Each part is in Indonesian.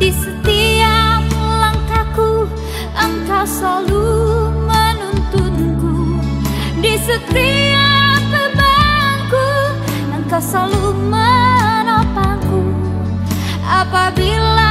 Di setiap langkahku Engkau selalu menuntunku. Di setiap bebanku Engkau selalu menopangku. Apabila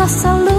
casa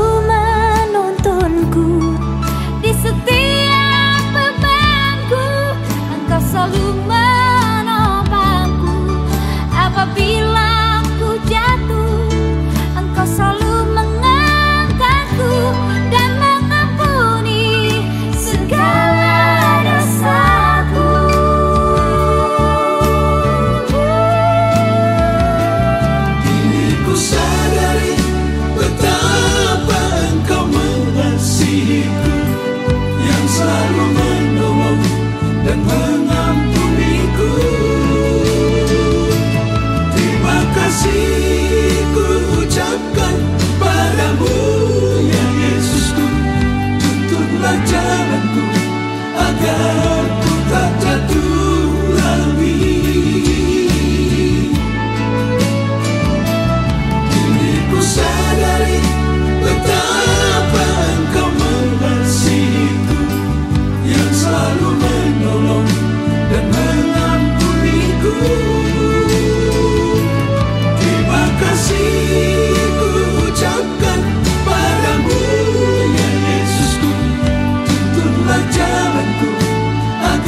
Burn.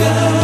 God.